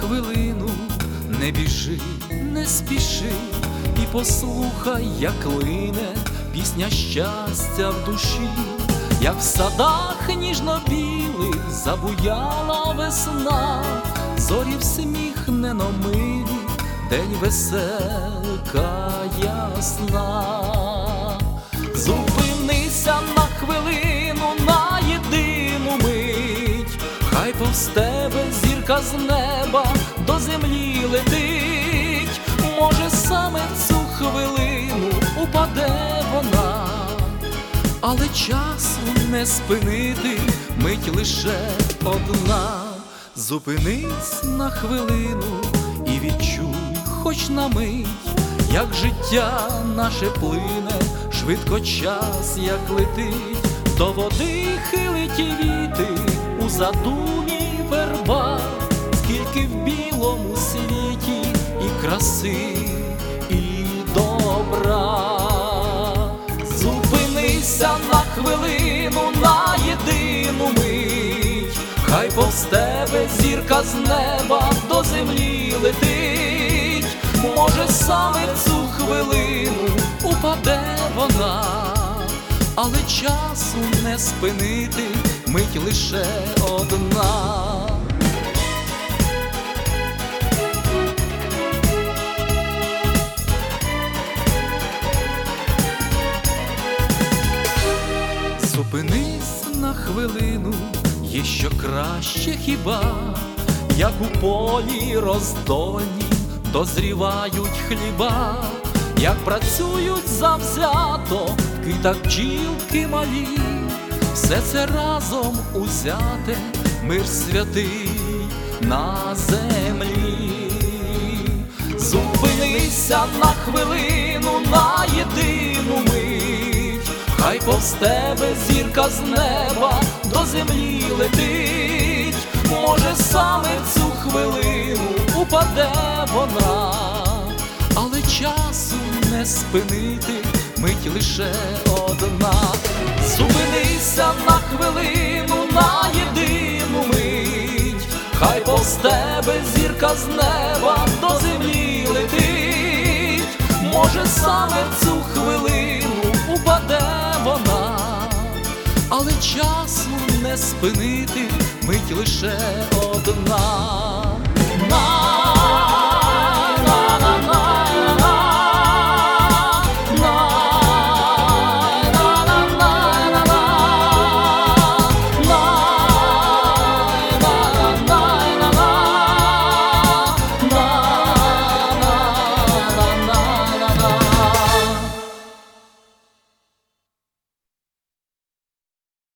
хвилину, не біжи, не спіши, і послухай, як лине пісня щастя в душі, як в садах ніжно-білих забуяла весна, зорі в сміх неномилі, день веселка ясна. Зупинися на хвилину, на єдину мить, хай повз тебе зірка з неба до землі летить, може саме в цю хвилину упаде вона, але часу не спинити, мить лише одна. Зупинись на хвилину і відчуй, хоч на мить, як життя наше плине, швидко час, як летить, до води хилить і віти у задумі верба, краси, і добра. Зупинися на хвилину, на єдину мить, хай повз тебе зірка з неба до землі летить, може саме в цю хвилину упаде вона, але часу не спинити, мить лише одна. Зупинись на хвилину, є що краще хіба, як у полі роздольні дозрівають хліба, як працюють завзято в квітах бджілки малі, все це разом узяте, мир святий на землі. Зупинися на хвилину, на єдину хай повз тебе зірка з неба до землі летить, може саме в цю хвилину упаде вона, але часу не спинити, мить лише одна. Зупинися на хвилину, на єдину мить, хай повз тебе зірка з неба до землі летить, може саме в цю хвилину часу не спинити, мить лише одна.